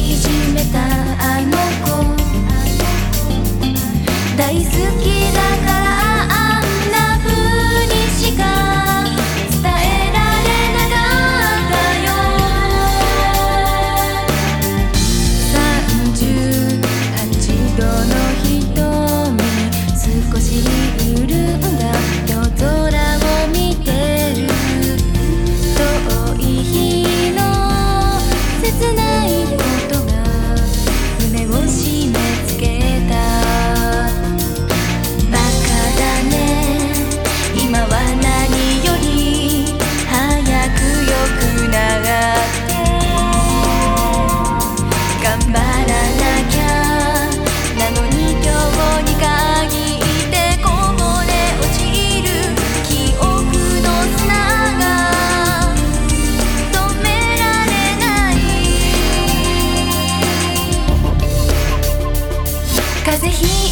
じめたあの子。大好きだから。key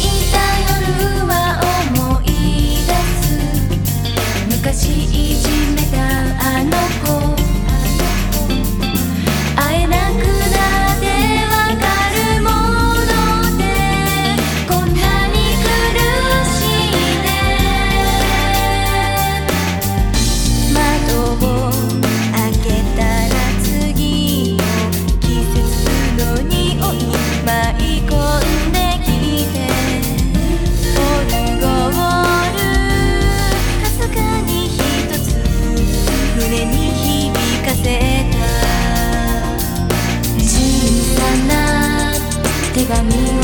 camino.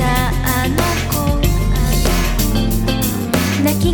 たあの子。泣き